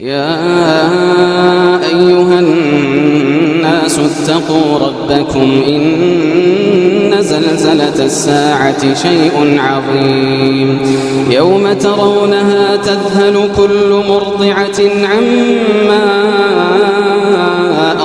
يا أيها الناس اتقوا ربكم إن زلزلة الساعة شيء عظيم يوم ترونها تذهل كل مرضعة عما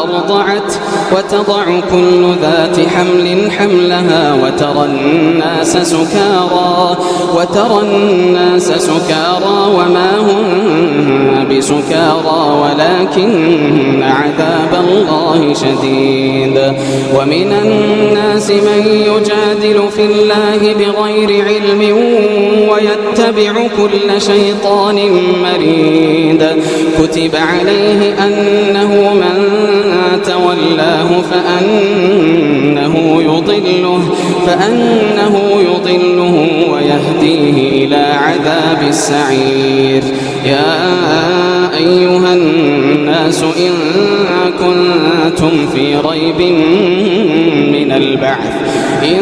أرضعت وتضع كل ذات حمل حملها وترى الناس سكارى وترى الناس سكارى وما هم بسكارى ولكن عذاب الله شديد. ومن الناس من يجادل في الله بغير علم ويتبع كل شيطان مريد. كتب عليه أنه من تولاه فأنه يضله فأنه يضله ويهديه إلى عذاب السعير. يا أيها الناس إن كنتم في ريب من البعث إن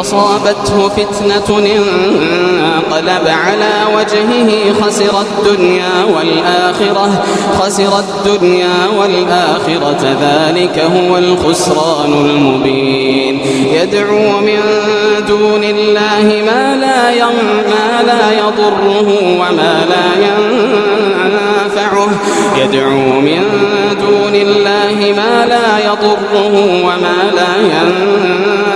أصابته فتنة انقلب على وجهه خسر الدنيا والآخرة خسر الدنيا والآخرة ذلك هو الخسران المبين. يدعو من دون الله ما لا ما لا يضره وما لا ينفعه. يدعو من دون الله ما لا يضره وما لا ينفعه.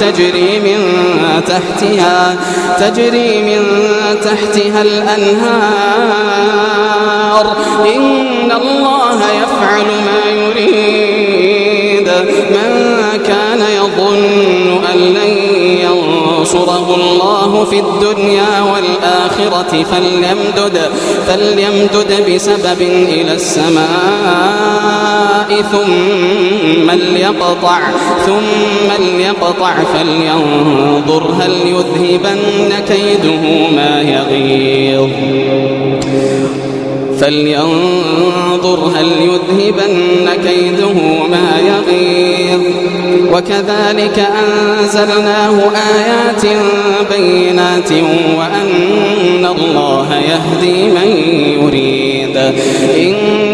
تجري من تحتها تجري من تحتها الأنهار. إن الله يفعل ما يريد. من كان يظن ينصره الله في الدنيا والآخرة فليمدد, فليمدد بسبب إلى السماء ثم ليقطع ثم ليقطع فلينظر هل يذهبن كيده ما يغيظ. فلينظر هل يذهبن كيده ما يغيظ. وكذلك أنزلناه آيات بينات وأن الله يهدي من يريد. إن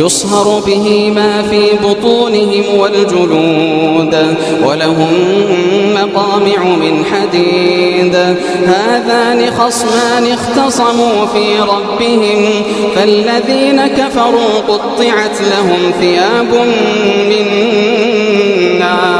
يصهر به ما في بطونهم والجلود ولهم مقامع من حديد. هذان خصمان اختصموا في ربهم فالذين كفروا قطعت لهم ثياب من نار.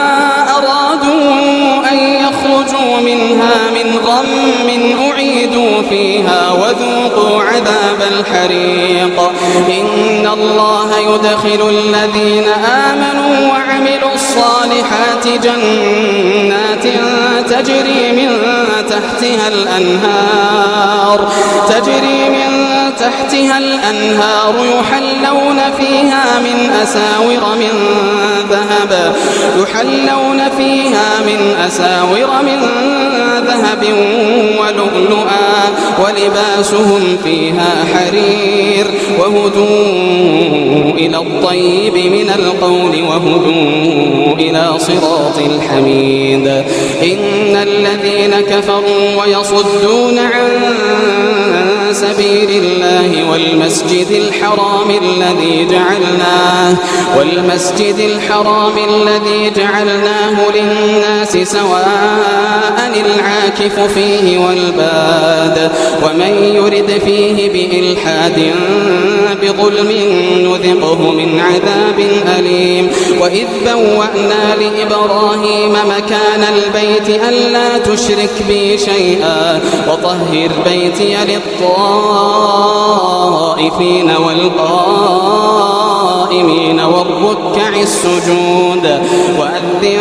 فيها وذوقوا عذاب الحريق. إن الله يدخل الذين آمنوا وعملوا الصالحات جنات تجري من تحتها الأنهار تجري من تحتها الأنهار يحلون فيها من أساور من ذهب يحلون فيها من أساور من ذهب ولؤلؤا ولباسهم فيها حرير وهدوا إلى الطيب من القول وهدوا إلى صراط الحميد. إن الذين كفروا ويصدون عن سبيل الله والمسجد الحرام الذي جعلناه والمسجد الحرام الذي جعلناه للناس سواء العاكف فيه والباد ومن يرد فيه بإلحاد بظلم نذقه من عذاب أليم. وإذ بوأنا لإبراهيم مكان البيت ألا تشرك بي شيئا وطهر بيتي للطائفين والقائمين والركع السجود. وأذن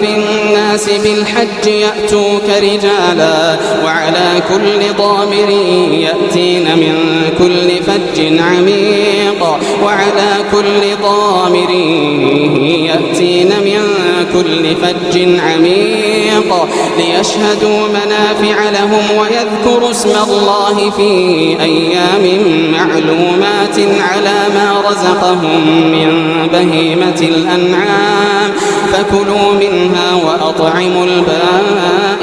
في الناس بالحج يأتوك رجالا وعلى كل ضامر يأتين من كل فج عميق وعلى كل ضامر يأتين من كل فج عميق ليشهدوا منافع لهم ويذكروا اسم الله في أيام معلومات على ما رزقهم من بهيمة الأنعام. فكلوا منها وأطعموا البائس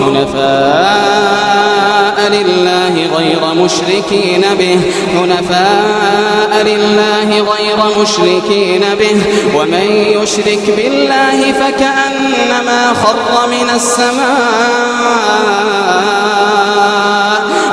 حنفاء لله غير مشركين به. حنفاء لله غير مشركين به. ومن يشرك بالله فكأنما خر من السماء.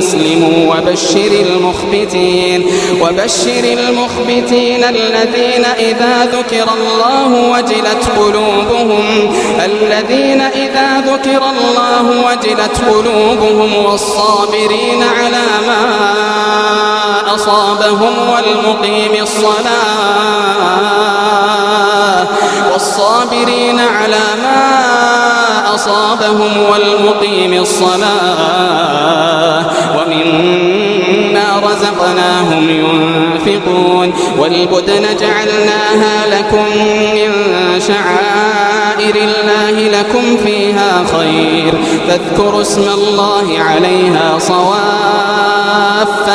أسلموا وبشر المخبتين وبشر المخبتين الذين إذا ذكر الله وجلت قلوبهم الذين إذا ذكر الله وجلت قلوبهم والصابرين على ما أصابهم والمقيم الصلاة والصابرين على ما أصابهم والمقيم الصلاة ومما رزقناهم ينفقون والبدن جعلناها لكم من شعائر الله لكم فيها خير. فاذكروا اسم الله عليها صواف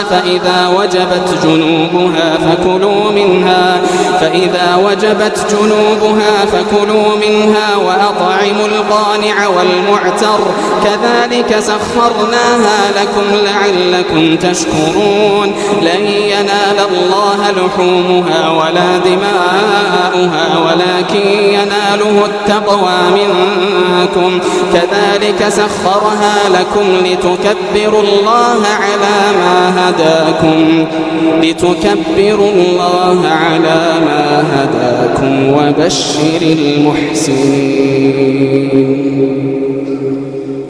فإذا وجبت جنوبها فكلوا منها فإذا وجبت جنوبها فكلوا منها وأطعموا القانع والمعتر. كذلك سخرناها لكم لعلكم تشكرون. لن ينال الله لحومها ولا دماؤها ولكن يناله التقوى. منكم. كذلك سخرها لكم لتكبروا الله على ما هداكم. لتكبروا الله على ما هداكم وبشر المحسنين.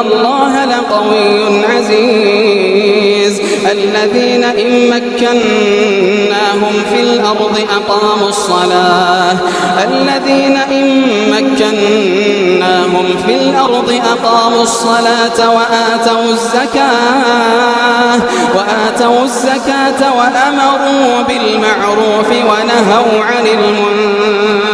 الله لقوي عزيز. الذين إن مكناهم في الأرض أقاموا الصلاة. الذين إن مكناهم في الأرض أقاموا الصلاة وآتوا الزكاة. وآتوا الزكاة وأمروا بالمعروف ونهوا عن المنكر.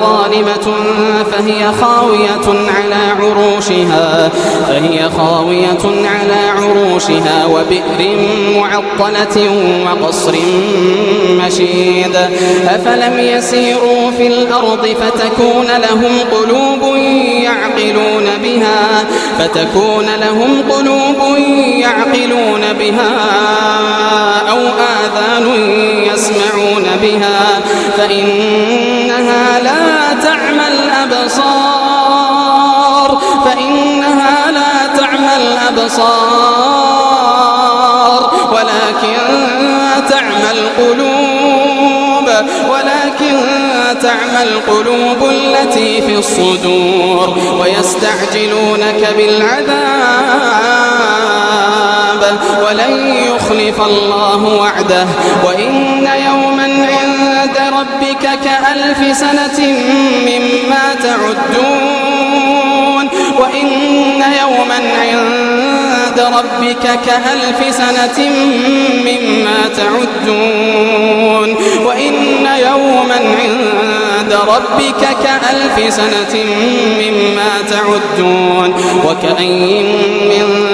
ظالمة فهي خاوية على عروشها فهي خاوية على عروشها وبئر معطلة وقصر مشيد. أفلم يسيروا في الأرض فتكون لهم قلوب يعقلون بها فتكون لهم قلوب يعقلون بها أو آذان يسمعون بها فإنها الأبصار ولكن تعمى القلوب ولكن تعمى القلوب التي في الصدور. ويستعجلونك بالعذاب ولن يخلف الله وعده. وإن يوما عند ربك كألف سنة مما تعدون. وإن يوما عند ربك كألف سنة مما تعدون وإن يوما عند ربك كألف سنة مما تعدون وكأي من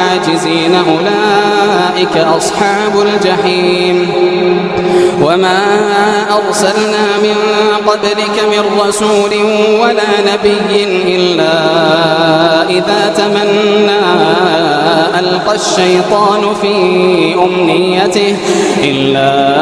معاجزين أولئك أصحاب الجحيم. وما أرسلنا من قبلك من رسول ولا نبي إلا إذا تمنى ألقى الشيطان في أمنيته إلا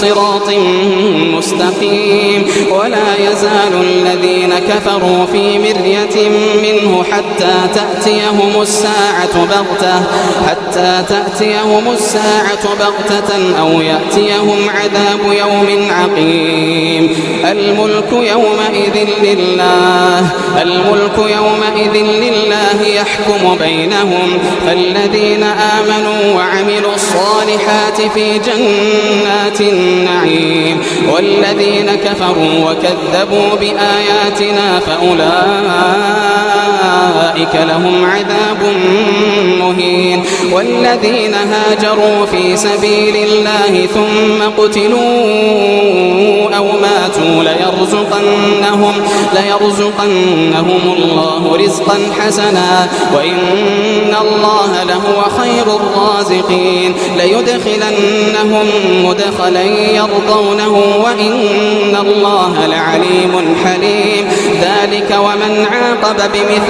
صراط مستقيم. ولا يزال الذين كفروا في مرية منه حتى تأتيهم الساعة بغتة حتى تأتيهم الساعة بغتة أو يأتيهم عذاب يوم عقيم. الملك يومئذ لله الملك يومئذ لله يحكم بينهم. فالذين آمنوا وعملوا الصالحات في جنات النعيم. والذين كفروا وكذبوا بآياتنا فأولئك لهم عذاب مهين والذين هاجروا في سبيل الله ثم قتلوا أو ماتوا ليرزقنهم ليرزقنهم الله رزقا حسنا وإن الله لهو خير الرازقين ليدخلنهم مدخلا يرضونه وإن الله لعليم حليم ذلك ومن عاقب بمثل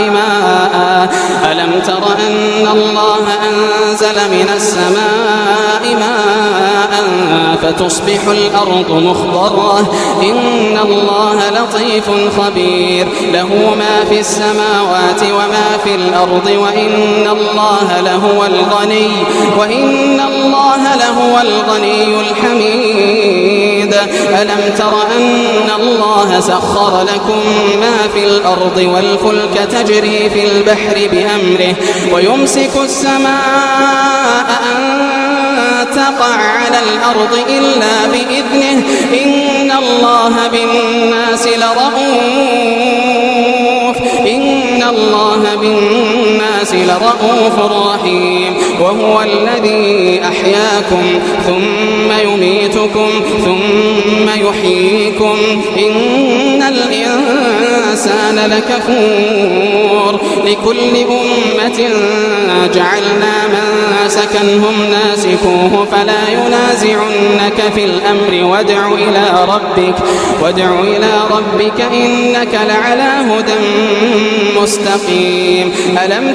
ماء. ألم تر أن الله أنزل من السماء ماء فتصبح الأرض مخضرة؟ إن الله لطيف خبير. له ما في السماوات وما في الأرض وإن الله لهو الغني وإن الله لهو الغني الحميد. ألم تر أن الله سخر لكم ما في الأرض والفلك تجري في البحر بأمره ويمسك السماء أن تقع على الأرض إلا بإذنه إن الله بالناس لرؤوف إن الله بالناس لرؤوف رحيم. وهو الذي أحياكم ثم يميتكم ثم يحييكم. إن الإنسان لكفور. لكل أمة جعلنا من سكنهم ناسكوه فلا ينازعنك في الأمر. وادع إلى ربك وادع إلى ربك إنك لعلى هدى مستقيم. ألم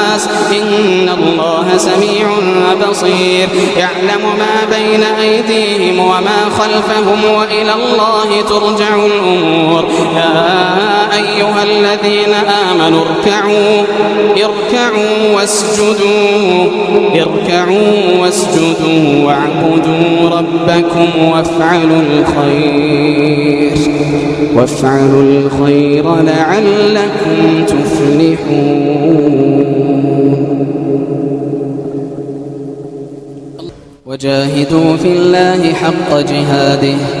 إن الله سميع بصير. يعلم ما بين أيديهم وما خلفهم وإلى الله ترجع الأمور. يا أيها الذين آمنوا اركعوا اركعوا واسجدوا اركعوا واسجدوا واعبدوا ربكم وافعلوا الخير. وافعلوا الخير لعلكم تفلحون. وجاهدوا في الله حق جهاده.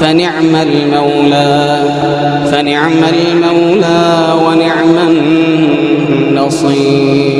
فنعم المولى فنعم المولى ونعم النصير.